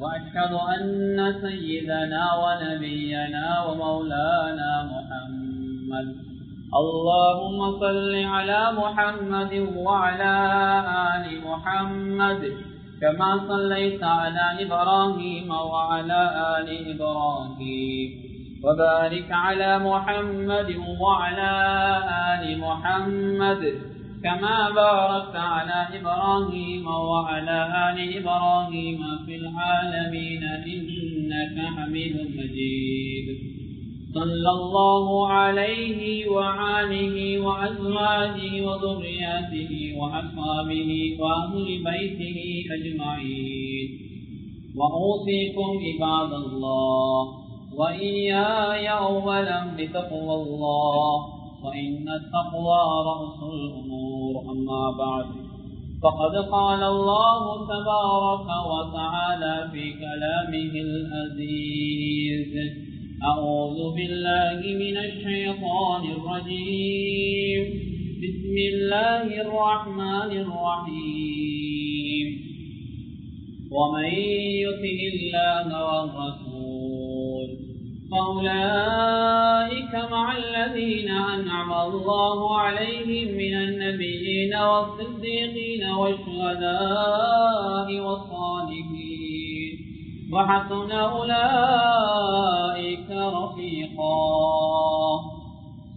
وأشهد أن سيدنا ونبينا ومولانا محمد. اللهم صل على محمد وعلى آل محمد. كما صليت على إبراهيم وعلى آل إبراهيم. وبارك على محمد وعلى آل محمد. كما باركت على إبراهيم وعلى آل إبراهيم في العالمين إنك حميد مجيد. صلى الله عليه وعاله وأزواجه وذرياته وأصحابه وأهل بيته أجمعين. وأوصيكم عباد الله وإياي أولا بتقوى الله وإن التقوى رأس الأمور. أما بعد. فقد قال الله تبارك وتعالى في كلامه العزيز أعوذ بالله من الشيطان الرجيم. بسم الله الرحمن الرحيم. ومن يطع الله والرسول فأولئك مع الذين أنعم الله عليهم من النبيين والصديقين والشهداء والصالحين وحسن أولئك رفيقا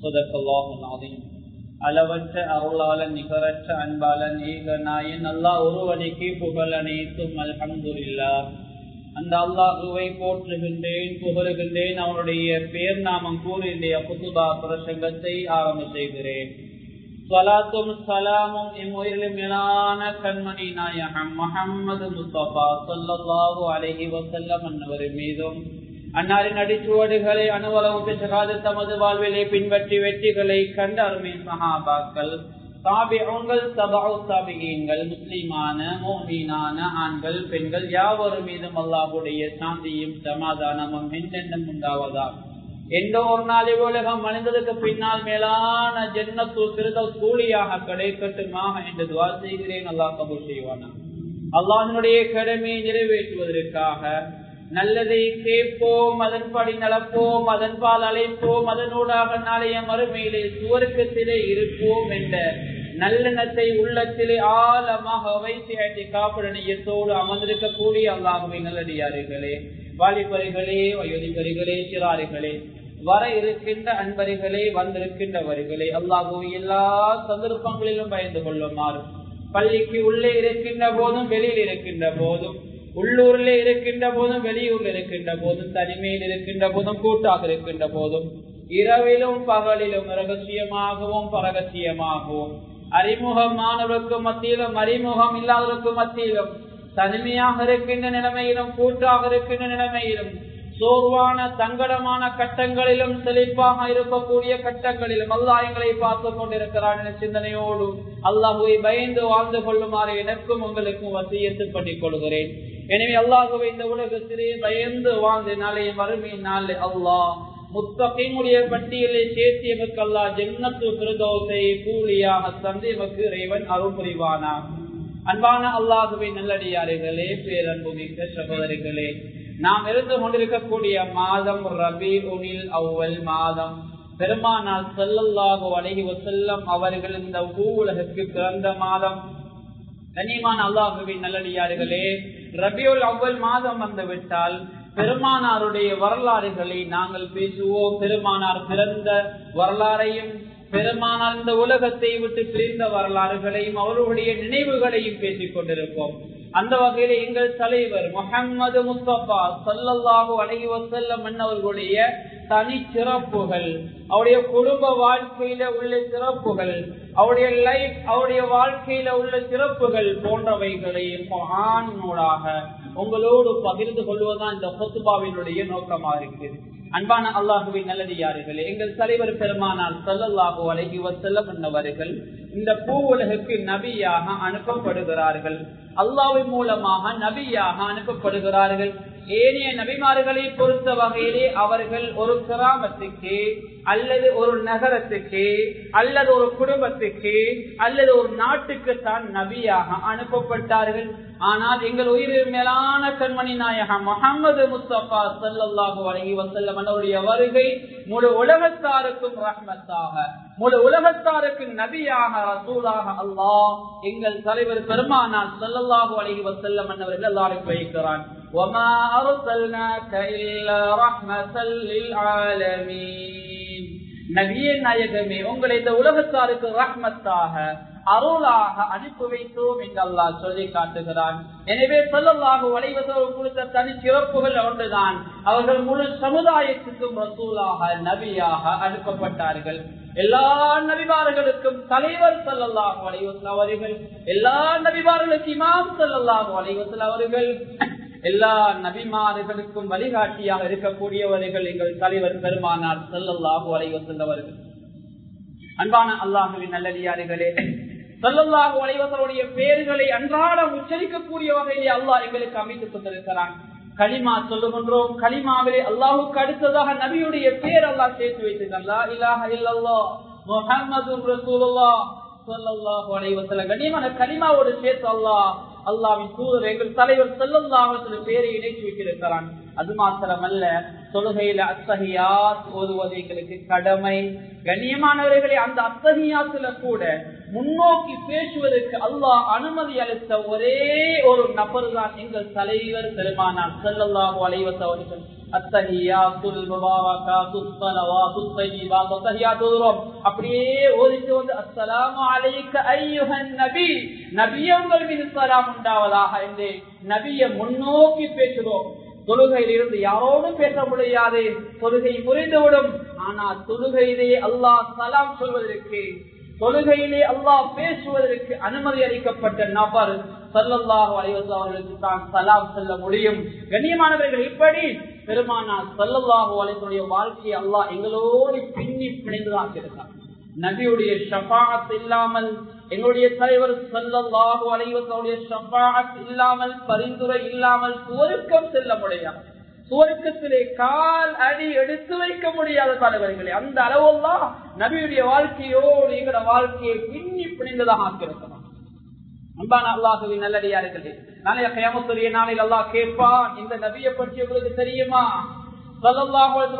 صدق الله العظيم அளவற்ற அருளாளன் நிகரற்ற அன்பாளன் ஏக நாயன் அல்லா ஒருவனுக்கு புகழ் அனைத்தும் அல்ஹம்துல்லா அந்த அல்லாஹுவை போற்றுகின்றேன் புகழுகின்றேன் அவனுடைய பேர் நாமம் கூறி இன்றைய புதுபா பிரசங்கத்தை ஆரம்ப செய்கிறேன். சலாத்தும் சலாமும் இம்முயிலும் மேலான கண்மணி நாயகம் முகம்மது முஸ்தபா சொல்லல்லாஹு அலஹி வசல்லம் அன்னவர் மீதும் அன்னாரின் அடிச்சுவடுகளை அனுவலகம் பெற்றாது தமது வாழ்விலே பின்பற்றி வெற்றிகளை கண்ட அருமை மகாபாக்கள் தாபிகள் சபாவு தாபிகீன்கள் முஸ்லிமான மோமீனான ஆண்கள் பெண்கள் யாவரும் மீதும் அல்லாஹுடைய சாந்தியும் சமாதானமும் என்னென்னும் உண்டாவதா எந்த ஒரு நாள் உலகம் மனிதனுக்கு பின்னால் மேலான ஜென்னத்து சிறுத கூலியாக கிடைக்கட்டுமாக என்று துவா செய்கிறேன். அல்லாஹ் கபூர் செய்வானா அல்லாஹனுடைய கடமையை நிறைவேற்றுவதற்காக நல்லதை கேட்போம் அதன்படி நடப்போம் அதன்பால் அழைப்போம் அதனூடாக நாளைய மறுமையிலே சுவர்க்கத்திலே இருப்போம் என்ற நல்லெண்ணத்தை உள்ளத்திலே ஆழமாக வைத்து காப்புடனியத்தோடு அமர்ந்திருக்கக்கூடிய அல்லாஹுவை நல்லடியார்களே வாலிபரிகளே வயோதிபரிகளே சிறாரிகளே வர இருக்கின்ற அன்பரிகளே வந்திருக்கின்றவர்களே அல்லாஹு எல்லா சந்தர்ப்பங்களிலும் பயந்து கொள்ளுமாறு. பள்ளிக்கு உள்ளே இருக்கின்ற போதும் வெளியில் இருக்கின்ற போதும் உள்ளூரில் இருக்கின்ற போதும் வெளியூரில் இருக்கின்ற போதும் தனிமையில் இருக்கின்ற போதும் கூட்டாக இருக்கின்ற போதும் இரவிலும் பகலிலும் ரகசியமாகவும் பரகசியமாகவும் அறிமுகமானவருக்கும் மத்தியிலும் அறிமுகம் இல்லாதவருக்கும் மத்தியிலும் தனிமையாக இருக்கின்ற நிலைமையிலும் கூட்டாக இருக்கின்ற நிலைமையிலும் சோர்வான தங்கடமான கட்டங்களிலும் செழிப்பாக இருக்கக்கூடிய கட்டங்களிலும் அல்லாஹ் எங்களை பார்த்து கொண்டிருக்கிறான் என சிந்தனையோடு அல்லாஹுவை பயந்து வாழ்ந்து கொள்ளுமாறு எனக்கும் உங்களுக்கும் வசியத்து பண்ணிக் கொள்கிறேன். எனவே அல்லாஹுவை இந்த உலகத்திலே பயந்து வாழ்ந்த நாளை வறுமை நாள் அல்லாஹ். முத்தகைமுடைய பட்டியலை சேர்த்தியவருக்கு அல்லா ஜென்னத்து பிரதோசை கூலியாக தந்து எமக்கு இறைவன் அருள் புரிவானா அன்பான அல்லாஹுவை நல்லடியார்களே பேரன்புமிக்க சகோதரிகளே நாம் இருந்து கொண்டிருக்கக்கூடிய மாதம் ரபி உனில் அவ்வல் மாதம். பெருமானால் செல்லல்லாகோ அழகி செல்லம் அவர்கள் இந்த பூ உலகிற்கு பிறந்த மாதம். கனிமான் அல்லாஹுவின் நல்லடியார்களே ரபியுல் அவ்வல் மாதம் வந்துவிட்டால் பெருமானாருடைய வரலாறுகளை நாங்கள் பேசுவோம். பெருமானார் பிறந்த வரலாறையும் பெருமானார் இந்த உலகத்தை விட்டு பிரிந்த வரலாறுகளையும் அவர்களுடைய நினைவுகளையும் பேசிக் கொண்டிருப்போம். அந்த வகையில எங்கள் தலைவர் முகம்மது முஸ்தபா சல்லல்லாஹு அலஹி வசல்லம் அவர்களுடைய தனி சிறப்புகள் அவருடைய குடும்ப வாழ்க்கையில உள்ள சிறப்புகள் அவருடைய லைஃப் அவருடைய வாழ்க்கையில உள்ள சிறப்புகள் போன்றவைகளை ஆணோடாக உங்களோடு பகிர்ந்து கொள்வதுதான் இந்த பொத்துபாவினுடைய நோக்கமா இருக்கு. அன்பான அல்லாஹுவின் நல்லடியார்களே எங்கள் தலைவர் பெருமானால் சொல்லல்லாஹு அழகி வசல்லம் என்னவர்கள் இந்த பூ உலகுக்கு நபியாக அனுப்பப்படுகிறார்கள். அல்லாவின் மூலமாக நபியாக அனுப்பப்படுகிறார்கள். ஏனைய நபிமார்களை பொறுத்த வகையிலே அவர்கள் ஒரு கிராமத்துக்கு அல்லது ஒரு நகரத்துக்கு அல்லது ஒரு குடும்பத்துக்கு அல்லது ஒரு நாட்டுக்கு தான் நபியாக அனுப்பப்பட்டார்கள். ஆனால் எங்கள் உயிரில் மேலான கண்மணி நாயகம் முகமது முஸ்தபா சல்லாஹு அலஹி வசல்லம் அவருடைய வருகை முழு உலகத்தாருக்கும் ரஹ்மத்தாக முழு உலகத்தாருக்கு நபியாக ரசூலாக அல்லாஹ் எங்கள் தலைவர் பெருமானார் சல்லல்லாஹு அலஹி வசல்லம் அவர்கள் எல்லாரும் வைக்கிறான். وما أرسلناك إلا رحمة للعالمين நபியே நாயகமே உங்களை இந்த உலகத்தாருக்கு ரஹ்மத்தாக அருளாக அனுப்பி வைத்தோம் என்று அல்லாஹ் சொல்லி காட்டுகிறான் எனவே சொல்லல்லாக வளைவதோடு கொடுத்த தனி சிறப்புகள் ஒன்றுதான் அவர்கள் முழு சமுதாயத்துக்கும் ரசூலாக நபியாக அனுப்பப்பட்டார்கள் எல்லா நபிமார்களுக்கும் தலைவர் சல்லல்லாஹு அலைவசல் அவர்கள் எல்லா நபிமார்களுக்கும் இமாம் சல்லல்லாஹு அலைவசல் அவர்கள் எல்லா நபிமார்களுக்கும் வழிகாட்டியாக இருக்கக்கூடியவர்கள் எங்கள் தலைவர் பெருமானார் செல்லல்லாஹு அலைவசல்லவர்கள் அன்பான அல்லாஹுவின் நல்லடியார்களே சொல்லல்லாஹு அலைவசருடைய பேர்களை அன்றாடம் உச்சரிக்கக்கூடிய வகையிலே அல்லாஹ் எங்களுக்கு அமைத்துக் கொண்டிருக்கிறான். களிமா சொல்லுகின்றோம் களிமாவிலே அல்லாஹுக்கு அடுத்ததாக நபியுடைய பேர் அல்லாஹ் சேர்த்து வைத்திருக்கலாம் இல்லாஹ இல்லல்லா முகமது ரசூலுல்லா சொல்லல்லாஹு அலைவசல்லம் களிமாவோடு சேர்த்து அல்லாஹ் அல்லாவின் தூதர் எங்கள் தலைவர் செல்லல்லாஹ் பேரை இணைத்து வைத்திருக்கிறான். அது மாத்திரமல்ல தொழுகையில அத்தகையாத் ஓதுவது எங்களுக்கு கடமை. கண்ணியமானவர்களே அந்த அத்தகையாத்துல கூட முன்னோக்கி பேசுவதற்கு அல்லாஹ் அனுமதி அளித்த ஒரே ஒரு நபர் தான் எங்கள் தலைவர் பெருமானார் செல்லல்லாஹு அலைவச அப்படியே ஓதிட்டு வந்து அஸ்ஸலாமு அலைக்க ஐயுஹன் நபி. நபியங்கள் மீது சலாம் உண்டாவதாக என்று நபிய முன்னோக்கி பேசுகிறோம். தொழுகையில் இருந்து யாரோடும் பேச முடியாது. தொழுகை முறிந்துவிடும். ஆனா தொழுகையிலே அல்லாஹ் சலாம் சொல்வதற்கு தொழுகையிலே அல்லாஹ் பேசுவதற்கு அனுமதி அளிக்கப்பட்ட நபர் சல்லல்லாஹு அலைவசம் அவர்களுக்கு தான் சலாம் சொல்ல முடியும். கண்ணியமானவர்கள் இப்படி பெருமானா சல்லல்லாஹு அலைவனுடைய வாழ்க்கையை அல்லாஹ் எங்களோடு பின்னி பிணைந்துதான் இருக்கிறார். நபியுடைய ஷபாத் இல்லாமல் எங்களுடைய தலைவர் சல்லல்லாஹு அலைவசனுடைய ஷபாத் இல்லாமல் பரிந்துரை இல்லாமல் சுவருக்கம் செல்ல முடியாது. சுவர்க்கத்திலே கால் அடி எடுத்து வைக்க முடியாத தலைவர்களே அந்த அளவெல்லாம் நபியுடைய வாழ்க்கையோடு எங்களோட வாழ்க்கையை பின்னி பிணைந்ததாக ஆக்கியிருக்கிறோம் அன்பான அல்லாஹுவின் நல்லடியார்களே நாளைய கயமத்துடைய நாளில் அல்லா கேட்பான் இந்த நபியை பற்றி உங்களுக்கு தெரியுமா?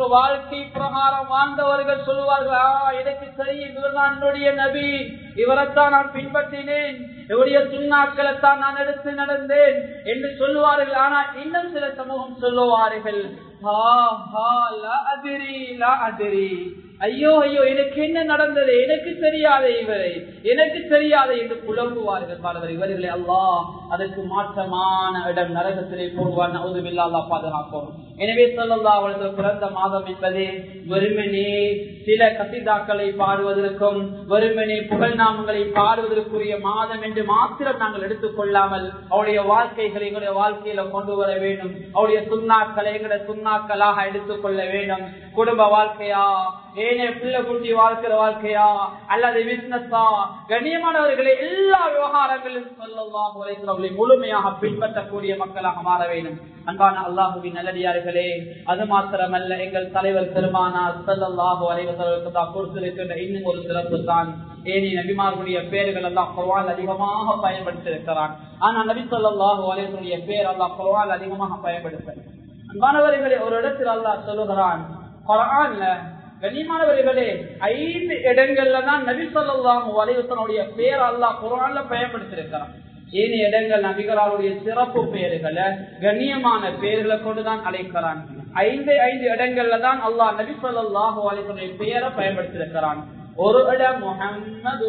வாழ்க்கை பிரகாரம் வாழ்ந்தவர்கள் சொல்லுவார்கள் எனக்கு தெரியும் இவர்தான் என்னுடைய நபி. இவரைத்தான் நான் பின்பற்றினேன். இவருடைய சுண்ணாக்களைத்தான் நான் எடுத்து நடந்தேன் என்று சொல்லுவார்கள். ஆனால் இன்னும் சில சமூகம் சொல்லுவார்கள் ஐயோ ஐயோ எனக்கு என்ன நடந்தது? எனக்கு தெரியாத இவரை. எனக்கு தெரியாத என்று புலம்புவார்கள் பாடவர் இவர்களை அல்லா அதற்கு மாற்றமான இடம் நரகத்திலே போடுவார் நவதும் அல்லா பாதுகாப்போம் எனவே சொல்லல்லா அவளது பிறந்த மாதம் என்பது வெறுமனே சில கசிதாக்களை பாடுவதற்கும் வெறுமனே புகழ் நாமங்களை பாடுவதற்குரிய மாதம் என்று மாத்திரம் நாங்கள் எடுத்துக் கொள்ளாமல் அவருடைய வாழ்க்கைகளை எங்களுடைய வாழ்க்கையில கொண்டு வர வேண்டும். அவருடைய சுண்ணாக்களை எங்களுடைய சுண்ணாக்களாக எடுத்துக் கொள்ள வேண்டும். குடும்ப வாழ்க்கையா ஏனே பிள்ளை குட்டி வாழ்க்கிற வாழ்க்கையா? அல்லது பிசினஸா கண்ணியமானவர்களை எல்லா விவகாரங்களிலும் சொல்லலாம் உரைக்கிறவர்களை முழுமையாக பின்பற்றக்கூடிய மக்களாக மாற வேண்டும். அன்பான அல்லாஹுவின் நல்லடியார்களே அது மாத்திரமல்ல எங்கள் தலைவர் பெருமானா சல்லாஹு அலைவர்களுக்கு தான் கொடுத்திருக்கின்ற இன்னும் ஒரு சிறப்பு தான். ஏனி நபிமார்களுடைய பேர்கள் எல்லாம் குர்வான் அதிகமாக பயன்படுத்தியிருக்கிறான் ஆனா நபி சொல்லாஹு அலைவர்களுடைய பேர் எல்லாம் குரவால் அதிகமாக பயன்படுத்த அன்பானவர்களை ஒரு இடத்தில் அல்லாஹ் சொல்லுகிறான் குரான்ல கண்ணியமானவர்களே ஐந்து இடங்கள்ல தான் நபி சொல்லாஹு அலைவசனுடைய பேர் அல்லாஹ் குரான்ல பயன்படுத்தியிருக்கிறான் ஏனைய இடங்கள் நபிகளாருடைய சிறப்பு பெயர்களை கண்ணியமான பெயர்களை கொண்டுதான் அழைக்கிறான். ஐந்து ஐந்து இடங்கள்ல தான் அல்லாஹ் நபி சொல்லாஹு அலைவனுடைய பெயரை பயன்படுத்தியிருக்கிறான் ஒரு இடம் முகம்மது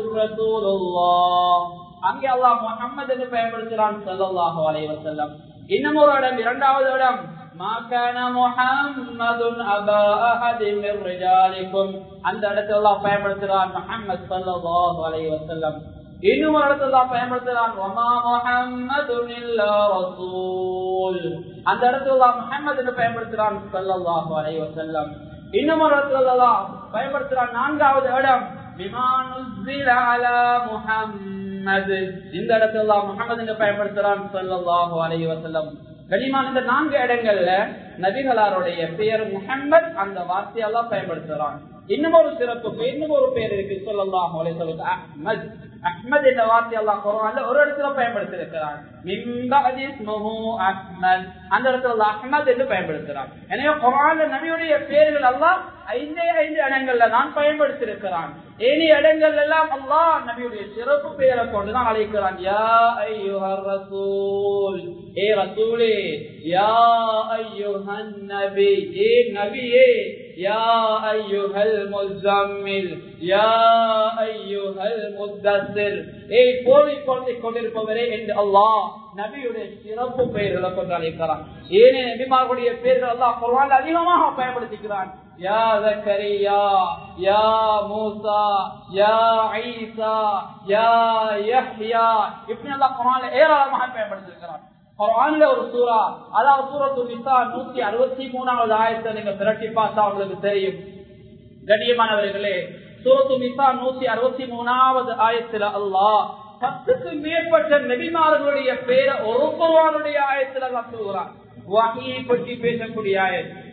அங்கே அல்லாஹ் முகம்மது என்று பயன்படுத்துகிறான் சல்லாஹு வலைவசல்லம் இன்னும் ஒரு இடம் இரண்டாவது இடம் அந்த இடத்துல பயன்படுத்துகிறான் முகமது சல்லாஹு அலைவசல்லம் இன்னும் ஒரு இடத்துல தான் பயன்படுத்துறான் வமா முஹம்மதுன் இல்லா இடத்துல பயன்படுத்துறான் இன்னும் இடத்துல பயன்படுத்துறான் நான்காவது இடம் இந்த இடத்துல பயன்படுத்துறான் கனிமான் இந்த நான்கு இடங்கள்ல நபிகளாருடைய பெயர் முஹம்மத் அந்த வார்த்தையெல்லாம் பயன்படுத்துறான். இன்னும் ஒரு சிறப்பு இன்னும் ஒரு பேர் இருக்கு சொல்லலாம் அஹ்மத். அஹ்மத் என்ற வார்த்தை எல்லாம் குரான்ல ஒரு இடத்துல பயன்படுத்தி இருக்கிறான் அஹ்மத். அந்த இடத்துல அஹ்மத் என்று பயன்படுத்துறான். எனவே குரான்ல நபியுடைய பேர்கள் எல்லாம் ஐந்தே ஐந்து இடங்கள்ல நான் பயன்படுத்தி இருக்கிறான் ஏனைய இடங்கள் எல்லாம் அல்லாஹ் நபியுடைய சிறப்பு பெயரை கொண்டுதான் அழைக்கிறான். யா ஐயுஹர் ரசூல். ஏ ரசூலே யா ஐயுஹன் நபி. ஏ நபியே யா ஐயுஹல் முஸம்மில். யா ஐயுஹல் முத்தஸ்ஸிர். ஏய் போலி கொண்டு கொண்டிருப்பவரே என்று அல்லாஹ் நபியுடைய சிறப்பு பெயர்களை கொண்டு அழைக்கிறான். ஏனே நபிமார்களுடைய பெயர்கள் அல்லாஹ் குர்ஆன் அதிகமாக பயன்படுத்திக்கிறான். யா ஜக்கரியா யா மூசா யா ஈசா யா யஹ்யா. இப்படி அல்லாஹ் ஏராளமாக ஒரு சூரா அதாவது சூரத்து நிசா நூத்தி அறுபத்தி மூணாவது ஆயத்தை நீங்க பார்த்தா உங்களுக்கு தெரியும். கண்ணியமானவர்களே சூரத்து நிசா நூத்தி அறுபத்தி மூணாவது ஆயத்துல அல்லாஹ் பத்துக்கு மேற்பட்ட நபிமார்களுடைய பேரை ஒரு குர்ஆனுடைய ஆயத்துல எல்லாம் சொல்கிறான் வகையை பற்றி பேசக்கூடிய ஆயத்து.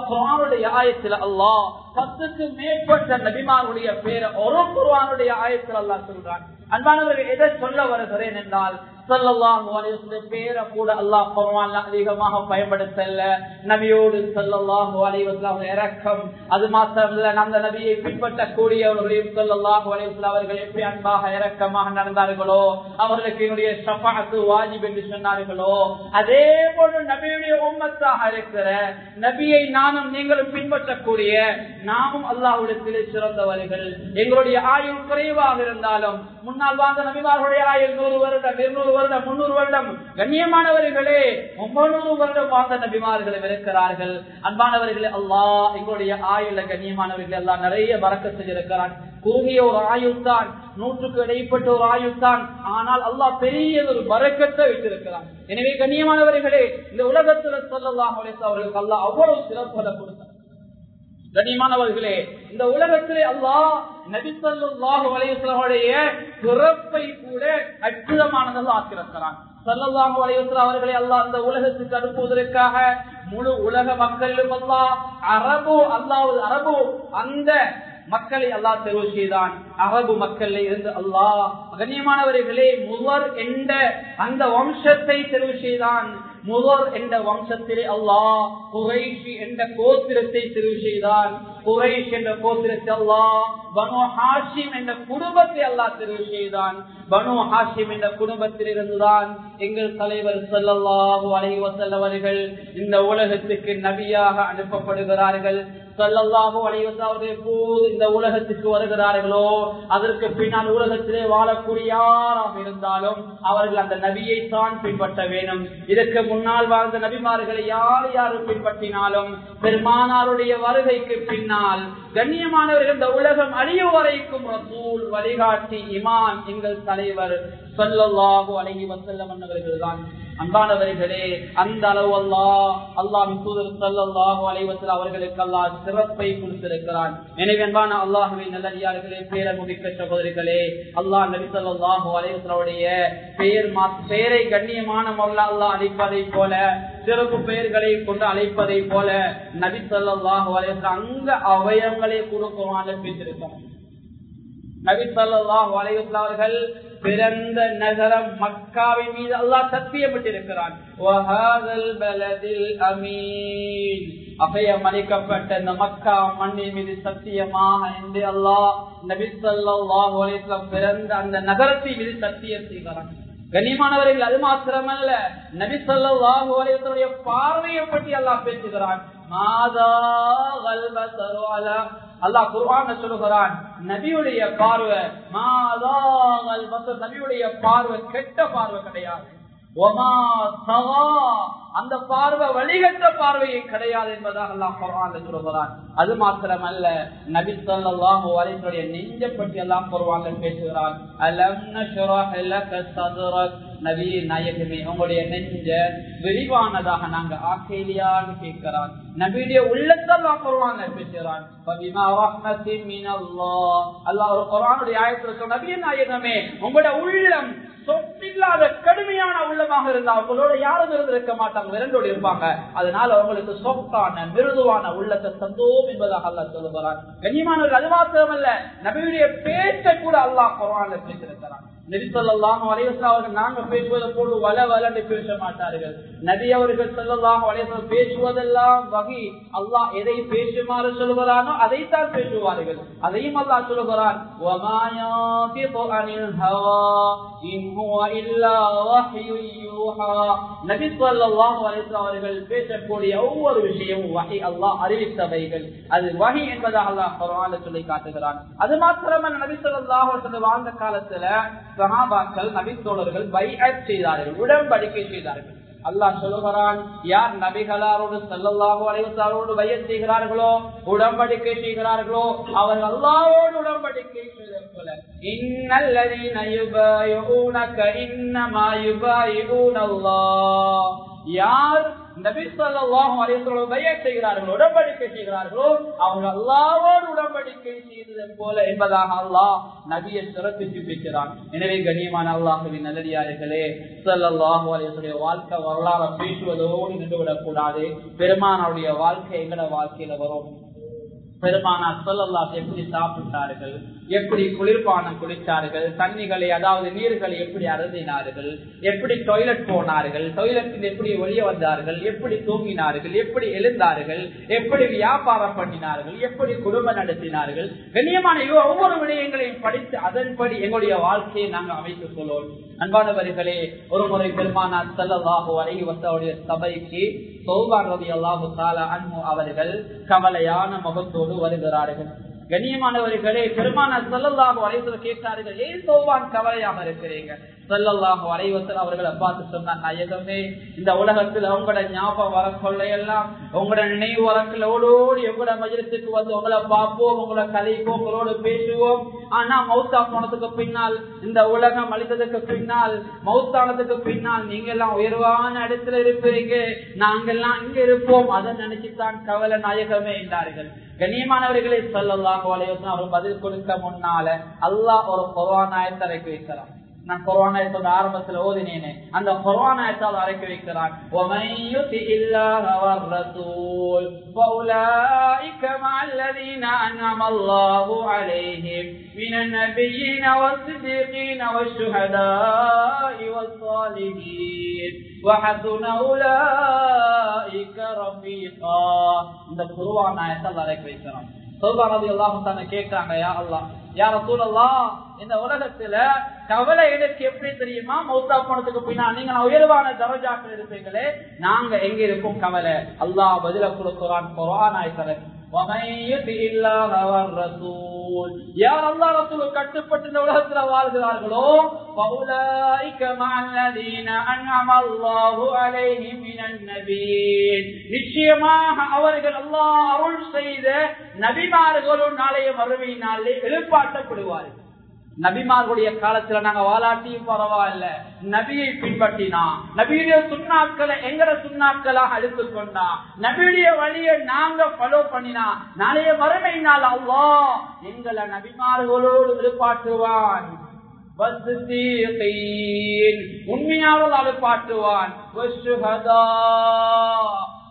குரானுடைய ஆயத்தில் அல்லாஹ் பத்துக்கு மேற்பட்ட நபிமாருடைய பேரை ஒரு குரானுடைய ஆயத்தில் அல்லாஹ் சொல்றான். அன்பானவர்கள் எதை சொல்ல வருகிறேன் என்றால் பேரை கூட அல்லாஹ் குர்ஆன்ல அதிகமாக பயன்படுத்தல. நபியோடு அலைவசலாம் இறக்கம் அது மாத்திரமல்ல அந்த நபியை பின்பற்றக்கூடியவர்களையும் அலைவசலாம் அவர்கள் எப்படி அன்பாக இறக்கமாக நடந்தார்களோ அவர்களுக்கு என்னுடைய வாஜிப் என்று சொன்னார்களோ அதே போல நபியுடைய உம்மத்தாக இருக்கிற நபியை நானும் நீங்களும் பின்பற்றக்கூடிய நாமும் அல்லாஹ்விடத்திலே சிறந்தவர்கள். எங்களுடைய ஆயுள் குறைவாக இருந்தாலும் முன்னால் வாழ்ந்த நபிமார்களுடைய ஆயுள் நூறு வருடம் இருநூறு வருடம் முன்னூறு வருடம். கண்ணியமானவர்களே ஒன்பது வருடம் வாழ்ந்த நபிமார்களும் இருக்கிறார்கள் அன்பானவர்களே அல்லா எங்களுடைய ஆயுள கண்ணியமானவர்கள் எல்லாம் நிறைய வரக்க செஞ்சிருக்கிறான் கூறிய ஒரு ஆயுள் தான் நூற்றுக்கு இடைப்பட்ட ஒரு ஆயுள் தான் ஆனால் அல்லாஹ் பெரிய ஒரு வரக்கத்தை வைத்திருக்கிறான். எனவே கண்ணியமானவர்களே இந்த உலகத்துல சொல்லலாம் அவர்களுக்கு அல்லா அவ்வளவு சிறப்பதை கொடுத்தார் கனிமானவர்களே இந்த உலகத்திலே அல்லாஹ் நபிசல்லாஹு வலையுடைய பிறப்பை கூட அற்புதமானதெல்லாம் ஆக்கியிருக்கிறான் சல்லல்லாஹு அலையுஸ்லாம் அவர்களை அல்லாஹ் அந்த உலகத்துக்கு அனுப்புவதற்காக முழு உலக மக்களிலும் அல்லாஹ் அரபு அல்லாவது அரபு அந்த மக்களை அல்லாஹ் தெரிவு செய்தான். அரபு மக்கள் இருந்து அல்லாஹ் கண்ணியமானவர்களே முவர் என்ற அந்த வம்சத்தை தெரிவு செய்தான். முகர் என்ற வம்சத்திலே அல்லாஹ் குறைஷி என்ற கோத்திரத்தை தெரிவு செய்தான். குறைஷ் என்ற கோத்திரத்தை அல்லாஹ் பனு ஹாஷிம் என்ற குடும்பத்தை அல்லாஹ் தெரிவு செய்தான். பனு ஹாஷிம் என்ற குடும்பத்தில் இருந்துதான் எங்கள் தலைவர் சொல்லல்லாஹு அலைஹி இந்த உலகத்துக்கு நபியாக அனுப்பப்படுகிறார்கள். சொல்லல்லாஹு அலைஹி அவர்கள் எப்போது இந்த உலகத்துக்கு வருகிறார்களோ அதற்கு பின்னால் உலகத்திலே வாழக்கூடிய யாராக இருந்தாலும் அவர்கள் அந்த நபியை தான் பின்பற்ற வேண்டும். இதற்கு முன்னால் வாழ்ந்த நபிமார்களை யார் யார் பின்பற்றினாலும் பெருமானாருடைய வருகைக்கு பின்னால் கண்ணியமானவர்கள் இந்த உலகம் அழிய வரைக்கும் ரசூல் வழிகாட்டி இமான் எங்கள் தலைவர் சொல்லல்லாஹு அழகி வசல்லம் அவர்கள் தான் அன்பானவர்களே அந்த அளவு அல்லா அல்லாஹ் தூதர் சல்லாஹூ அலைவத்தில் அவர்களுக்கு அல்லாஹ் சிறப்பை கொடுத்திருக்கிறான். எனவே அன்பான அல்லாஹுவின் நல்லடியார்களே பேரமுடிக்க சகோதரிகளே அல்லாஹ் நபி சொல்லாஹூ அலைவத்தலுடைய பெயர் பெயரை கண்ணியமான முறையில் அல்லாஹ் அழைப்பதை போல சிறப்பு பெயர்களை கொண்டு அழைப்பதை போல நபி சொல்லாஹூ அங்க அவயங்களை கொடுக்குவான் பேசியிருக்கிறார் நபி சொல்லாஹூ அலைவத்தில் அவர்கள் பிறந்த நகரம் மக்காவின் மீது அல்லாஹ் சத்தியப்பட்டிருக்கிறான். அபயம் அளிக்கப்பட்ட இந்த மக்கா மண்ணின் மீது சத்தியமாக என்று அல்லாஹ் நபி சொல்லாஹு பிறந்த அந்த நகரத்தின் மீது சத்தியம் செய்கிறான். கண்ணியமானவர்கள் அது மாத்திரமல்ல. நபி சொல்லாஹு அலைவசனுடைய பார்வையை பற்றி அல்லாஹ் பேசுகிறான். மாதா அல்லாஹ் குர்ஆன் சொல்லுகிறான் நபியுடைய பார்வை மாதா நபியுடைய பார்வை கெட்ட பார்வை கிடையாது. அந்த பார்வை வழிகட்ட பார்வையை கிடையாது என்பதாக எல்லாம் பொருவான் சொல்கிறான் அது மாத்திரமல்ல நபி சொல்லாஹ் வரைத்துடைய நெஞ்ச பற்றி எல்லாம் பொருவாங்க பேசுகிறான். நபி நாயகமே உங்களுடைய நெஞ்ச விரிவானதாக நாங்க ஆக்கேலியான்னு கேட்கிறான். நபியுடைய உள்ளத்தெல்லாம் பொருவாங்க பேசுகிறான். அல்லாஹ் ஒரு பொருவானுடைய ஆயத்தில் சொன்ன நாயகமே உங்களுடைய உள்ளம் சொப்பில்லாத கடுமையான உள்ளமாக இருந்தா அவங்களோட யாரும் இருந்திருக்க மாட்டாங்க விரண்டோடு இருப்பாங்க. அதனால அவங்களுக்கு சொத்தான மிருதுவான உள்ளத்தை தந்தோம் என்பதாக அல்லா சொல்லுகிறார் கண்ணியமானவர்கள் அது மாத்திரமல்ல. நபியுடைய பேச்சை கூட அல்லாஹ் குரான்ல பேசியிருக்கிறான் நெரிசல்லாம் அவர்கள் நாங்க பேசுவது போல வள வளன்னு பேச மாட்டார்கள். நபி அவர்கள் செல்லலாம் வலையம் பேசுவதெல்லாம் வகை. அல்லாஹ் எதை பேசுமாறு சொல்கிறானோ அதைத்தான் பேசுவார்கள். அதையும் அல்லாஹ் சொல்லுகிறான் நபி சொல்லாஹ் அவர்கள் பேசக்கூடிய ஒவ்வொரு விஷயமும் வகை. அல்லாஹ் அறிவித்தவைகள். அது வகை என்பதாக அல்லாஹ் குரான சொல்லி காட்டுகிறான். அது மாத்திரமல்ல நபி சொல்லாஹ் வாழ்ந்த காலத்துல சகாபாக்கள் நபித்தோழர்கள் பைஅட் செய்தார்கள் உடன்படிக்கை செய்தார்கள். அல்லாஹ் சொல்லுகிறான் யார் நபிகளாரோடு செல்லல்லாஹோ அலைவத்தாரோடு வயல் செய்கிறார்களோ உடன்படிக்கை செய்கிறார்களோ அவர்கள் அல்லாவோடு உடன்படிக்கை செய்தது போல இன்னல்லதீன யுபாயிஊனக இன்னமா யுபாயிஊன அல்லாஹ் யார் நபி ஸல்லல்லாஹு அலைஹி வஸல்லம் பைஅத் செய்கிறார்களோ உடன்படிக்கை செய்கிறார்களோ அவங்க அல்லாஹ்வோடு உடன்படிக்கை செய்தது போல என்பதாக அல்லாஹ் நபியை சிறப்பித்து பேசுகிறான். எனவே கண்ணியமான அல்லாஹுவின் நல்லடியார்களே ஸல்லல்லாஹு அலைஹி வாழ்க்கை வரலாறு பேசுவதோடு நின்றுவிடக் கூடாது. பெருமானுடைய வாழ்க்கை எங்கட வாழ்க்கையில வரும்? பெருமானார் சொல்லல்லா எப்படி சாப்பிட்டார்கள்? எப்படி குளிர்பானம் குளித்தார்கள் தண்ணிகளை அதாவது நீர்களை எப்படி அருந்தினார்கள் எப்படி டொய்லெட் போனார்கள் டொய்லெட்டில் எப்படி வெளியே வந்தார்கள் எப்படி தூங்கினார்கள் எப்படி எழுந்தார்கள் எப்படி வியாபாரம் பண்ணினார்கள் எப்படி குடும்பம் நடத்தினார்கள் கண்ணியமான ஒவ்வொரு விடயங்களையும் படித்து அதன்படி எங்களுடைய வாழ்க்கையை நாங்கள் அமைத்துக் கொள்வோம். அன்பானவர்களே ஒரு முறை பெருமானார் செல்லல்லாஹோ அருகி வந்தவுடைய சபைக்கு சௌபான் அல்லாஹு தாலா அன்பு அவர்கள் கவலையான முகத்தோடு வருகிறார்கள். கண்ணியமானவர்களே பெருமான செல்லல்லாஹு அலைவசல கேட்டார்கள் ஏன் சோவான் கவலையாக இருக்கிறீங்க செல்லல்லாஹு அலைவசல் அவர்களை பார்த்து சொன்னார் நாயகமே இந்த உலகத்தில் உங்களோட ஞாபகம் வர சொல்லையெல்லாம் உங்களோட நினைவு வரக்குள்ள ஓடோடி எங்களோட மஜிலத்துக்கு வந்து உங்களை பார்ப்போம் உங்களை கதைப்போம் உங்களோட பேசுவோம். ஆனா மௌத்தா போனதுக்கு பின்னால் இந்த உலகம் அழித்ததுக்கு பின்னால் மௌத்தானதுக்கு பின்னால் நீங்க எல்லாம் உயர்வான இடத்துல இருப்பீங்க. நாங்கெல்லாம் இங்க இருப்போம். அதை நினைச்சுதான் கவலை நாயகமே என்றார்கள் கண்ணியமானவர்களை சொல்லலாம் அவர் பதில் கொடுக்க முன்னால அல்லாஹ் ஒரு பொதுவான இறக்கி வைக்கலாம். நான் கொரோனாயத்தோட ஆரம்பத்துல ஓதினேனே அந்த கொரோனாயத்தால் அரைக்க வைக்கிறான் فأولئك مع الذين أنعم الله عليهم من النبيين والصديقين والشهداء والصالحين وحسن أولئك رفيقا இந்த குருவானாயத்தால் அரைக்க வைக்கிறான் சொல்பாரதி எல்லாம் தானே கேட்கிறாங்க யா அல்லா யார சூழல்லா இந்த உலகத்துல கவலை எனக்கு எப்படி தெரியுமா? மௌத்தா போனதுக்கு பின்னா நீங்க உயர்வான தரஜாக்கள் இருப்பீங்களே நாங்க எங்க இருக்கும் கவலை? அல்லாஹ் பதில கொடுக்கிறான் கொரோனாய்த்தலை யார் அல்லா ரசூல் கட்டுப்பட்டு இந்த உலகத்துல வாழ்கிறார்களோ நிச்சயமாக அவர்கள் அல்லாஹ் அருள் செய்த நபிமார்களும் நாளைய மறுமை நாளில் எழுப்பாட்டப்படுவார்கள் நபிமார்களுடைய காலத்துல நாங்க வாலாட்டியும் பரவாயில்ல. நபியை பின்பற்றினா நபியுடைய சுண்ணாக்களை எங்கட சுண்ணாக்களாக எடுத்துக்கொண்டா நபியுடைய வழியை நாங்க ஃபாலோ பண்ணினா நாளைய மறுமை நாள் அவ்வளோ எங்களை நபிமார்களோடு விழுப்பாட்டுவான் உண்மையாளர் அழுப்பாட்டுவான்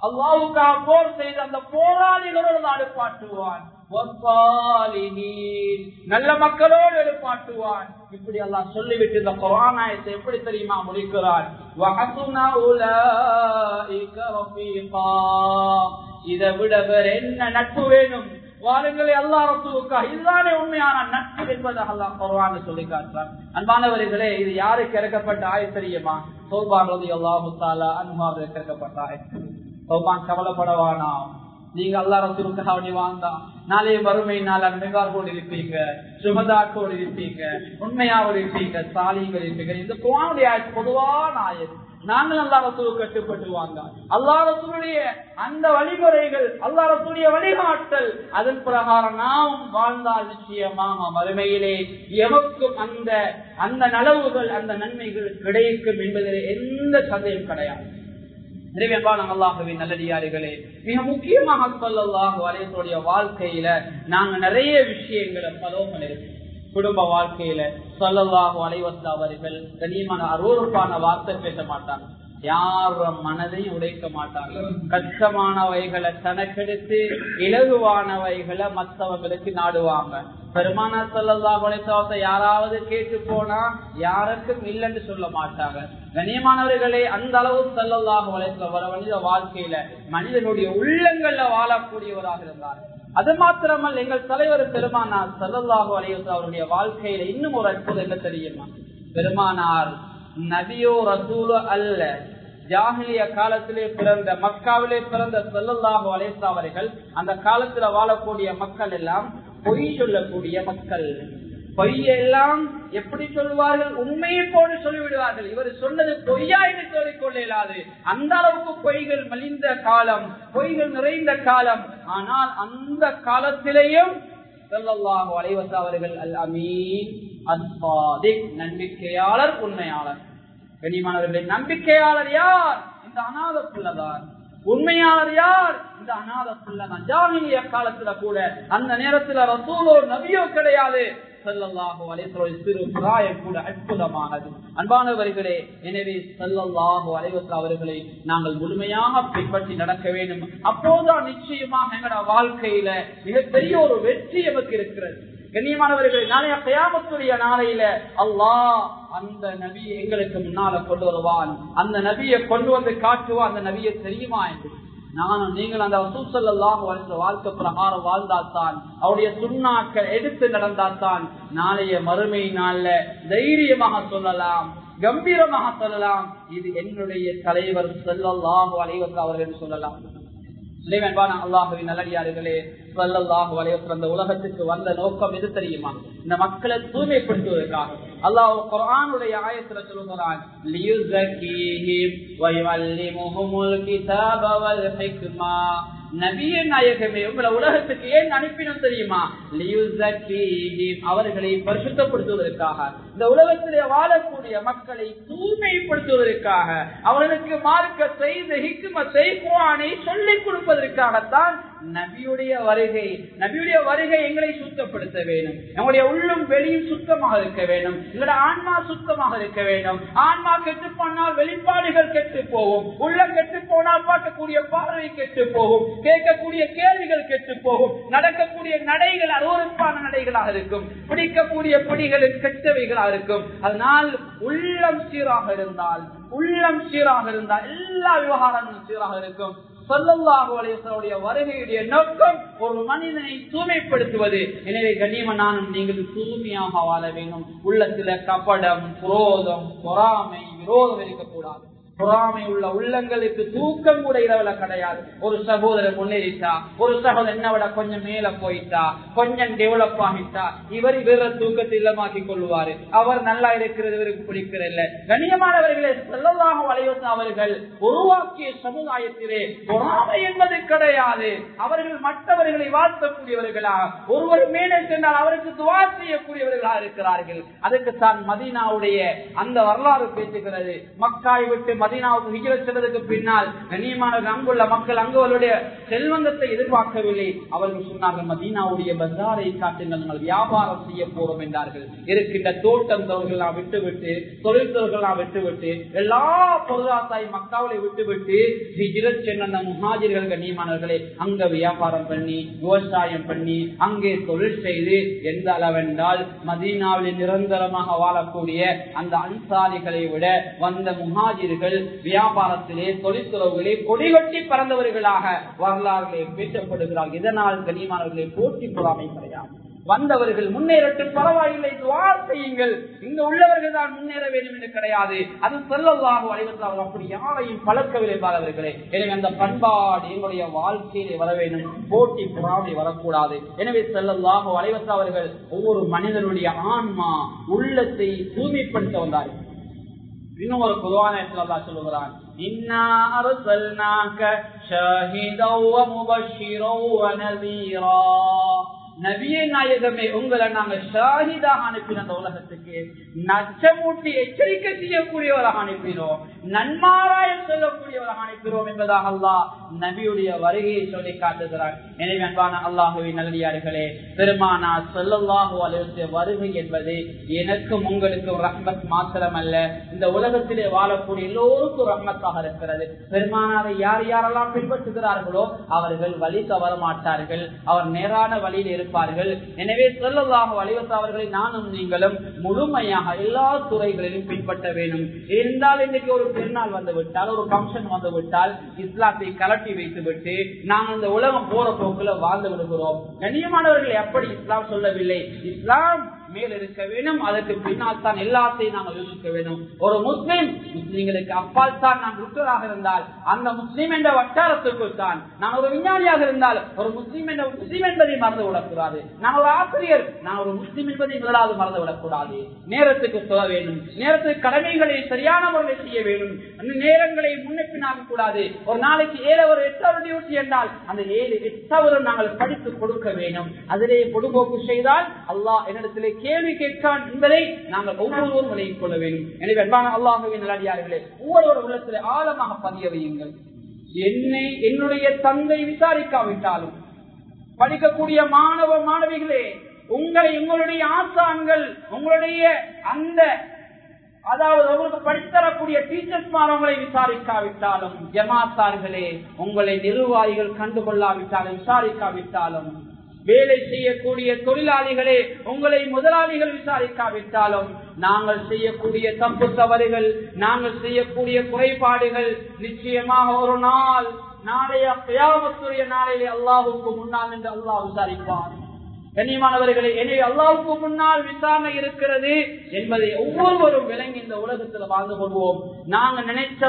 அல்லாவுக்கா போர் செய்த அந்த போராளிகளோடு அழுப்பாட்டுவான் நல்ல மக்களோடு எழுப்பாட்டுவான் இப்படி எல்லாம் சொல்லிவிட்டு இந்த கொரோனாயத்தை எப்படி தெரியுமா முடிக்கிறான்? இதை விட வேற என்ன நட்பு வேணும்? வாருங்களை அல்லா இதுதானே உண்மையான நட்பு என்பதாக எல்லாம் குர்ஆன் சொல்லி காட்டுறான். அன்பானவர்களே இது யாருக்கு இறக்கப்பட்ட ஆய தெரியுமா? சோபான் ரதி அல்லாஹு தாலா அன்பாவுக்கு இறக்கப்பட்ட ஆய சோபான் கவலைப்படவானா? நீங்க அல்லா ரசூலுக்காக வேண்டி வாழ்ந்தா நாளைய வறுமை நாள் அன்மைகாரோடு இருப்பீங்க சுகதாக்கோடு இருப்பீங்க உண்மையாவோடு இருப்பீங்க சாலிகள் இருப்பீங்க. இந்த குவானுடைய பொதுவான ஆயது நாங்கள் அல்லா கட்டுப்பட்டு வாங்க அல்லா ரசூலுடைய அந்த வழிமுறைகள் அல்லா ரசூலுடைய வழிகாட்டல் அதன் பிரகாரம் நாம் வாழ்ந்தால் நிச்சயமாக மறுமையிலே எமக்கும் அந்த அந்த நலவுகள் அந்த நன்மைகள் கிடைக்கும் என்பதில் எந்த சந்தேகம் கிடையாது. அல்லாஹுவின் நல்லடியார்களே. மிக முக்கியமாக சொல்லல்லாஹு அலையத்துடைய வாழ்க்கையில நாங்க நிறைய விஷயங்களை பலோ பண்ணிருக்கோம். குடும்ப வாழ்க்கையில சொல்லல்லாஹு அலைவத்த அவர்கள் கனியமான அருவறுப்பான வார்த்தை பேச மாட்டாங்க. யார மனதையும் உடைக்க மாட்டாங்க. கஷ்டமானவைகளை தனக்கெடுத்து இலகுவானவைகளை மற்றவங்களுக்கு நாடுவாங்க. பெருமானா சொல்லல்லா உழைத்தவத்தை யாராவது கேட்டு போனா யாருக்கும் இல்லைன்னு சொல்ல மாட்டாங்க. கண்ணியமானவர்களே அந்த அளவு செல்லல்லாக உழைத்த வர மனித வாழ்க்கையில மனிதனுடைய உள்ளங்கள்ல வாழக்கூடியவராக இருந்தார். அது மாத்திரமல்ல எங்கள் தலைவர் பெருமானார் செல்லல்லாக வலையுத்த அவருடைய வாழ்க்கையில இன்னும் ஒரு அற்புதம் என்ன தெரியுமா? பெருமானார் நபியோ ரசூலோ அல்ல. ஜாகிலிய காலத்திலே பிறந்த மக்காவிலே பிறந்த செல்லல்லாக வலைசா அவர்கள் அந்த காலத்துல வாழக்கூடிய மக்கள் எல்லாம் பொய் சொல்லக்கூடிய மக்கள். பொய்யெல்லாம் எப்படி சொல்வார்கள் உண்மையை போல சொல்லிவிடுவார்கள். இவர் சொன்னது பொய்யா என்று சொல்லிக்கொள்ள இயலாது அந்த அளவுக்கு பொய்கள் மலிந்த காலம் பொய்கள் நிறைந்த காலம். ஆனால் அந்த காலத்திலேயும் செல்லல்லாஹு அலைவச அவர்கள் அல் அமீன் அஸ்பாதிக் நம்பிக்கையாளர் உண்மையாளர். கனிமானவர்களின் நம்பிக்கையாளர் யார்? இந்த அநாத புள்ளதான் உண்மையாளர் யார்? இந்த அநாத புள்ளதான் ஜாமினிய காலத்துல கூட அந்த நேரத்துல ரசூலோ நபியோ கிடையாது. செல்லல்லாஹோ அலைவசோட சிறு கூட அற்புதமானது. அன்பானவர்களே எனவே செல்லல்லாஹோ அலைவச அவர்களை நாங்கள் முழுமையாக பின்பற்றி நடக்க வேண்டும். அப்போதான் நிச்சயமாக எங்களோட வாழ்க்கையில மிகப்பெரிய ஒரு வெற்றி எமக்கு இருக்கிறது. கண்ணியமானவர்கள் நாளைய கயாமத்துடைய நாளையில அல்லாஹ் அந்த நபியை எங்களுக்கு முன்னால கொண்டு வருவான். அந்த நபியை கொண்டு வந்து காட்டுவான் அந்த நபியை தெரியுமா என்று? நானும் நீங்கள் அந்த சூசல்லாக வாழ்ந்த வாழ்க்கை பிரகாரம் வாழ்ந்தால்தான் அவருடைய சுண்ணாக்கள் எடுத்து நடந்தால்தான் நாளைய மறுமை நாள்ல தைரியமாக சொல்லலாம் கம்பீரமாக சொல்லலாம். இது என்னுடைய தலைவர் செல்லல்லாஹு அலைவக்கு அவர்கள் சொல்லலாம். இறைவன்பான அல்லாஹுவின் நல்லடியார்களே சல்லல்லாஹு அலைவசம் உலகத்துக்கு வந்த நோக்கம் எது தெரியுமா? இந்த மக்களை தூய்மைப்படுத்துவதற்காக. அல்லாஹ் குரானுடைய ஆயத்துல சொல்லுகிறான் லியுஸக்கீஹிம் வயுஅல்லிமுஹுமுல் கிதாப வல் ஹிக்மா. நபிய நாயகமே உங்களை உலகத்துக்கு ஏன் அனுப்பினோம் தெரியுமா? அவர்களை பரிசுத்தப்படுத்துவதற்காக. இந்த உலகத்திலே வாழக்கூடிய மக்களை தூய்மைப்படுத்துவதற்காக. அவர்களுக்கு மார்க்கத்தை ஹிக்குமத்தை குவானை சொல்லிக் கொடுப்பதற்காகத்தான் நபியுடைய வருகை நபியுடைய வருகை எங்களை சுத்தப்படுத்த வேண்டும். நம்முடைய உள்ளும் வெளியும் சுத்தமாக இருக்க வேண்டும். எங்களுடைய ஆன்மா சுத்தமாக இருக்க வேண்டும். ஆன்மா கெட்டு போனால் வெளிப்பாடுகள் கெட்டு போகும். உள்ள கெட்டு போனால் பார்க்கக்கூடிய பார்வை கெட்டு போகும். கேட்கக்கூடிய கேள்விகள் கெட்டு போகும். நடக்கக்கூடிய நடைகள் அருவறுப்பான நடைகளாக இருக்கும். பிடிக்கக்கூடிய பிடிகளின் கெட்டவைகளாக இருக்கும். அதனால் உள்ளம் சீராக இருந்தால் உள்ளம் சீராக இருந்தால் எல்லா விவகாரங்களும் சீராக இருக்கும். சொல்லல்லாஹுடைய வருகையுடைய நோக்கம் ஒரு மனிதனை தூய்மைப்படுத்துவது. எனவே கண்ணியமனானும் நீங்கள் தூய்மையாக வாழ வேண்டும். உள்ளத்துல கபடம் குரோதம் பொறாமை விரோதம் இருக்கக்கூடாது. பொறாமை உள்ள உள்ளங்களுக்கு தூக்கம் கூட இரவுல கிடையாது. ஒரு சகோதரர் முன்னேறிட்டா ஒரு சகோதரர் என்ன விட கொஞ்சம் மேல போயிட்டா கொஞ்சம் டெவலப் ஆகிட்டா இவர் இவர தூக்கத்தை இல்லமாக்கி கொள்வாரு. அவர் நல்லா இருக்கிறது இவருக்கு பிடிக்கிறதில்ல கண்ணியமானவர்களே செல்லதாக வளையோச அவர்கள் உருவாக்கிய சமுதாயத்திலே பொறாமை என்பது கிடையாது. அவர்கள் மற்றவர்களை வாழ்த்தக்கூடியவர்களா ஒருவர் மேலே சென்றால் அவருக்கு துவா செய்யக்கூடியவர்களா இருக்கிறார்கள். அதுக்கு தான் மதீனாவுடைய அந்த வரலாறு பேசுகிறது. மக்காய் விட்டு மதீனாவுக்கு ஹிஜ்ர சென்றதுக்கு பின்னால் கண்ணியமான அங்குள்ள மக்கள் அங்குவருடைய செல்வந்தத்தை எதிர்பார்க்கவில்லை. அவர்கள் சொன்னார்கள் மதீனாவுடைய பஜாரை காட்டுங்கள் நாங்கள் வியாபாரம் செய்ய போறோம் என்றார்கள். இருக்கின்ற தோட்டம் தொழில்களாம் விட்டுவிட்டு தொழில் தொழில்களாம் விட்டுவிட்டு எல்லா பொருளாதார மக்காவலை விட்டுவிட்டு ஹிஜ்ர சென்ற முஹாஜிர்கள் கண்ணியமானவர்களை அங்க வியாபாரம் பண்ணி விவசாயம் பண்ணி அங்கே தொழில் செய்து எந்த அளவென்றால் மதீனாவில் நிரந்தரமாக வாழக்கூடிய அந்த அன்சாரிகளை விட வந்த முஹாஜிர்கள் வியாபாரத்திலே தொழிற்துறவுகளே கொடிகட்டி பறந்தவர்களாக வரலாறுகளே பேசப்படுகிறார்கள் இதனால் கனிமானவர்களை போட்டி பொறாமை கிடையாது வந்தவர்கள் முன்னேறட்டும் பரவாயில்லை துவார் செய்யுங்கள். இங்க உள்ளவர்கள் தான் முன்னேற வேண்டும் என்று கிடையாது. அது சொல்லலாக அனைவர்கள் அப்படி யாரையும் பழக்கவில்லை பாரவர்களே எனவே அந்த பண்பாடு எங்களுடைய வாழ்க்கையிலே வர வேண்டும். போட்டி பொறாமை வரக்கூடாது. எனவே செல்லல்லாக அனைவர்கள் அவர்கள் ஒவ்வொரு மனிதனுடைய ஆன்மா உள்ளத்தை தூய்மைப்படுத்த வந்தார்கள். இன்னும் ஒரு பொதுவான இடத்துல அல்லாஹ் சொல்லுகிறான் இன்னா அர்சல்னாக ஷாஹிதன் வ முபஷ்ஷிரன் வ நஸீரா நபியே நாயகமே உங்களை நாங்க ஷாஹிதாக அனுப்பின அந்த உலகத்துக்கு நச்சமூட்டி எச்சரிக்கை செய்யக்கூடியவராக அனுப்பினோம். நன்மாராயம் சொல்லக்கூடியவராக அனுப்பினோம் என்பதாக அல்லாஹ் நபியுடைய வருகையை சொல்லி காட்டுகிறார் எனவே அன்பான அல்லாஹுவின் நல்லடியார்களே பெருமானா சொல்லல்லாஹு அலுவலிய வருகை என்பது எனக்கும் உங்களுக்கும் ரஹ்மத் மாத்திரமல்ல. இந்த உலகத்திலே வாழக்கூடிய எல்லோருக்கும் ரஹ்மத்தாக இருக்கிறது. பெருமானாரை யார் யாரெல்லாம் பின்பற்றுகிறார்களோ அவர்கள் வழி தவற மாட்டார்கள். அவர் நேரான வழியில் இருப்பார்கள் எனவே செல்லலாக அலிவச அவர்களை நானும் நீங்களும் முழுமையாக எல்லா துறைகளிலும் பின்பற்ற வேண்டும். இருந்தால் இன்னைக்கு ஒரு பெருநாள் வந்து விட்டால் ஒரு பங்கன் வந்து விட்டால் இஸ்லாத்தை கலட்டி வைத்து விட்டு நாங்கள் இந்த உலகம் போற போக்குல வாழ்ந்து விடுகிறோம். கண்ணியமானவர்கள் எப்படி இஸ்லாம் சொல்லவில்லை? இஸ்லாம் மேல் இருக்க வேண்டும் அதற்கு பின்னால் தான் எல்லாத்தையும் நாங்கள் யோசிக்க வேண்டும். ஒரு முஸ்லீம் முஸ்லீம்களுக்கு அப்பால் தான் நான் ருட்டராக இருந்தால் அந்த முஸ்லீம் என்ற வட்டாரத்துக்குள் தான் நான் ஒரு விஞ்ஞானியாக இருந்தால் ஒரு முஸ்லீம் என்ற முஸ்லீம் என்பதை மறந்து விடக்கூடாது. நான் ஒரு ஆசிரியர் நான் ஒரு முஸ்லீம் என்பதை முதலாவது மறந்து விடக்கூடாது. நேரத்துக்கு சொல்ல வேண்டும். நேரத்துக்கு கடமைகளை சரியான முறையில் செய்ய வேண்டும். அந்த நேரங்களை முன்னெப்பினாக கூடாது. ஒரு நாளைக்கு ஏழை ஒரு எட்டாவது டியூட்டி என்றால் அந்த ஏழு எட்டாவது நாங்கள் படித்து கொடுக்க வேண்டும். அதிலே பொதுபோக்கு செய்தால் அல்லாஹ் என்னிடத்திலே கேள்வி கேட்கான் என்பதை நாங்கள் ஒவ்வொருவரும் விலகிக் கொள்ள வேண்டும். எனவே அன்பான அல்லாஹுவின் நல்லடியார்களே ஒவ்வொருவர் உள்ளத்திலே ஆழமாக பதிய வையுங்கள். என்னை என்னுடைய தந்தை விசாரிக்காவிட்டாலும் படிக்கக்கூடிய மாணவ மாணவிகளே உங்களை உங்களுடைய ஆசான்கள் உங்களுடைய அந்த அதாவது அவருக்கு படித்தரக்கூடிய டீச்சர்ஸ் உங்களை விசாரிக்காவிட்டாலும் ஜமாத்தார்களே உங்களை நிர்வாகிகள் கண்டுகொள்ளாவிட்டாலும் விசாரிக்காவிட்டாலும் வேலை செய்யக்கூடிய தொழிலாளிகளே உங்களை முதலாளிகள் விசாரிக்காவிட்டாலும் நாங்கள் செய்யக்கூடிய தப்பு தவறுகள் நாங்கள் செய்யக்கூடிய குறைபாடுகள் நிச்சயமாக ஒரு நாள் நாளைய நாளையிலே அல்லாஹுக்கு முன்னால் என்று அல்லாஹ் விசாரிப்பார் கண்ணியமானவர்களை என்னை அல்லாவுக்கு முன்னால் விசாரணை இருக்கிறது என்பதை ஒவ்வொருவரும் விளங்கி இந்த உலகத்துல வாழ்ந்து கொள்வோம். நாங்க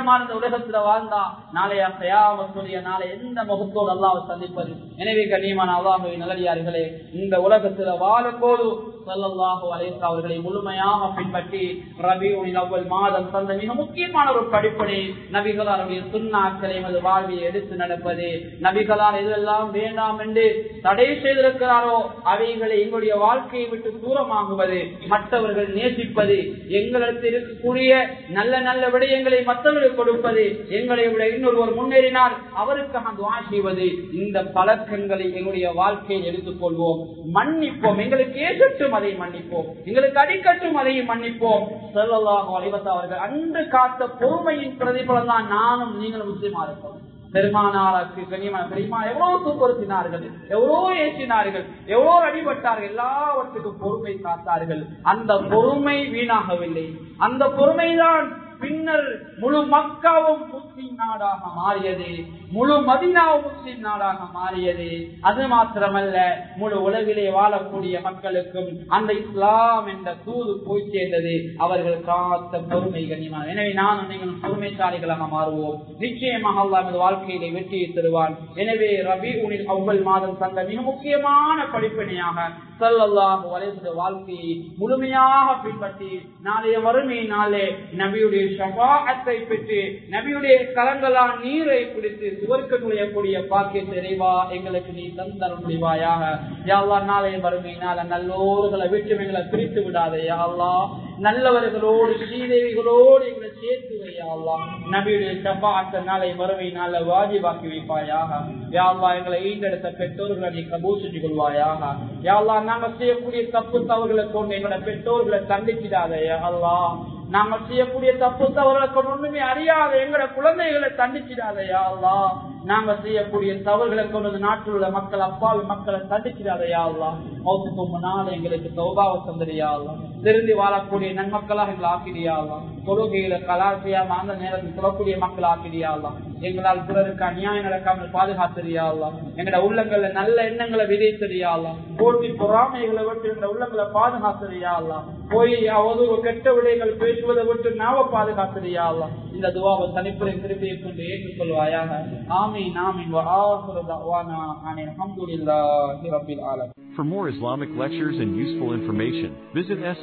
மாதிரி இந்த உலகத்துல வாழ்ந்தா நாளைய கயாமத்துடைய நாளை எந்த முகத்தோடு அல்லாவை சந்திப்பது? எனவே கண்ணியமான அல்லாஹுவின் நல்லடியார்களே இந்த உலகத்துல வாழும் போது சல்லல்லாஹு அலேசா அவர்களை முழுமையாக பின்பற்றி ரபியுனில் அவ்வள் மாதம் தந்த மிக முக்கியமான ஒரு படிப்பனை நபிகளாருடைய சுண்ணாக்களை எமது வாழ்வியை எடுத்து நடப்பது. நபிகளால் எதெல்லாம் வேண்டாம் என்று தடை செய்திருக்கிறாரோ அவைகளை எங்களுடைய வாழ்க்கையை விட்டு தூரமாகுவது மற்றவர்கள் நேசிப்பது எங்களிடத்தில் இருக்கக்கூடிய நல்ல நல்ல விடயங்களை மற்றவர்களுக்கு கொடுப்பது எங்களை விட இன்னொருவர் முன்னேறினால் அவருக்காக துவா செய்வது. இந்த பழக்கங்களை எங்களுடைய வாழ்க்கையில் எடுத்துக்கொள்வோம். மன்னிப்போம். எங்களுக்கு ஏற்றட்டும் அதை மன்னிப்போம். எங்களுக்கு அடிக்கட்டும் அதையும் மன்னிப்போம். செல்லல்லாக அலைவத்த அவர்கள் அன்று காத்த பொறுமையின் பிரதிபலம் தான் நானும் நீங்களும் முஸ்லீமா இருக்கோம். பெருமானாருக்கு கண்ணியமான பெருமா எவ்வளவு தூப்படுத்தினார்கள் எவ்வளோ ஏற்றினார்கள் எவ்வளோ அடிபட்டார்கள் எல்லாவற்றுக்கும் பொறுமை காத்தார்கள். அந்த பொறுமை வீணாகவில்லை. அந்த பொறுமைதான் பின்னர் முழு மக்காவும் முஸ்லிம் நாடாக மாறியது. முழு மதினாவும் முஸ்லிம் நாடாக மாறியது. அது மாத்திரமல்ல முழு உலகிலே வாழக்கூடிய மக்களுக்கும் அந்த இஸ்லாம் என்ற தூது போய் சேர்ந்தது. அவர்கள் காத்த பொறுமை கண்ணியமான எனவே நானும் நீங்களும் பொறுமைசாலிகளாக மாறுவோம். நிச்சயமாக அல்லா நமது வாழ்க்கையிலே வெற்றியை தருவான். எனவே ரபி உனில் அவ்வள் மாதம் தந்த மிக முக்கியமான படிப்பினையாக சல்லாஹு வலைசுடைய வாழ்க்கையை முழுமையாக பின்பற்றி நாளைய வறுமையினாலே நபியுடைய ஷபாத்தை பெற்று நபியுடைய கலங்களால் நீரை குடித்து சுவர்க்க நுழையக்கூடிய பாக்கியத்தை இறைவா எங்களுக்கு நீ தந்தர முடிவாயாக யாழ்லா நாளைய வறுமையினால நல்லோர்களை விட்டு எங்களை பிரித்து விடாதே யாழ்லா நல்லவர்களோடு ஸ்ரீதேவிகளோடு எங்களை சேர்த்து நபியுடைய செவ்வாத்த நாளை வறுமையினால வாஜிபாக்கி வைப்பாயாக. யாழ்லா எங்களை ஈண்டெடுத்த பெற்றோர்களை நீ கபூர் செஞ்சு கொள்வாயாக யாழ்லா நாங்க செய்யக்கூடிய தப்பு தவறுகளை கொண்டு எங்களோட பெற்றோர்களை தண்டிச்சிடாதே அல்லா. நாங்கள் செய்யக்கூடிய தப்பு தவறுகளை கொண்டு ஒண்ணுமே அறியாத எங்களோட குழந்தைகளை தண்டிச்சிடாதையா அல்லா. நாங்க செய்யக்கூடிய தவறுகளை கொண்டு நாட்டில் உள்ள மக்கள் அப்பாவி மக்களை தடுக்கிறாரையாவலாம் மௌத்துக்கு முன்னால் எங்களுக்கு சௌபாவை தந்திரியா திருந்தி வாழக்கூடிய நன்மக்களாக எங்களை ஆக்கிறியா தொழுகையில கலாசியாம அந்த நேரத்தில் சொல்லக்கூடிய மக்கள் ஆக்கிறியா எங்களால் பிறருக்கு அநியாயம் நடக்காமல் பாதுகாத்தறியாவலாம் எங்களோட உள்ளங்கள்ல நல்ல எண்ணங்களை விதைத்தறியாவலாம் போட்டி பொறாமைகளை விட்டு எங்களோட உள்ளங்களை பாதுகாத்தறியாவலாம் போய் அவதூறு கெட்ட விடயங்கள் பேசுவதை விட்டு நாவ பாதுகாத்தறியாவலாம் இந்த துவாவை தனிப்புரை திருப்பியை கொண்டு ஏற்றுக்கொள்வாயாக. آمين آمين وآخر دعوانا الحمد لله رب العالمين For more Islamic lectures and useful information, visit SL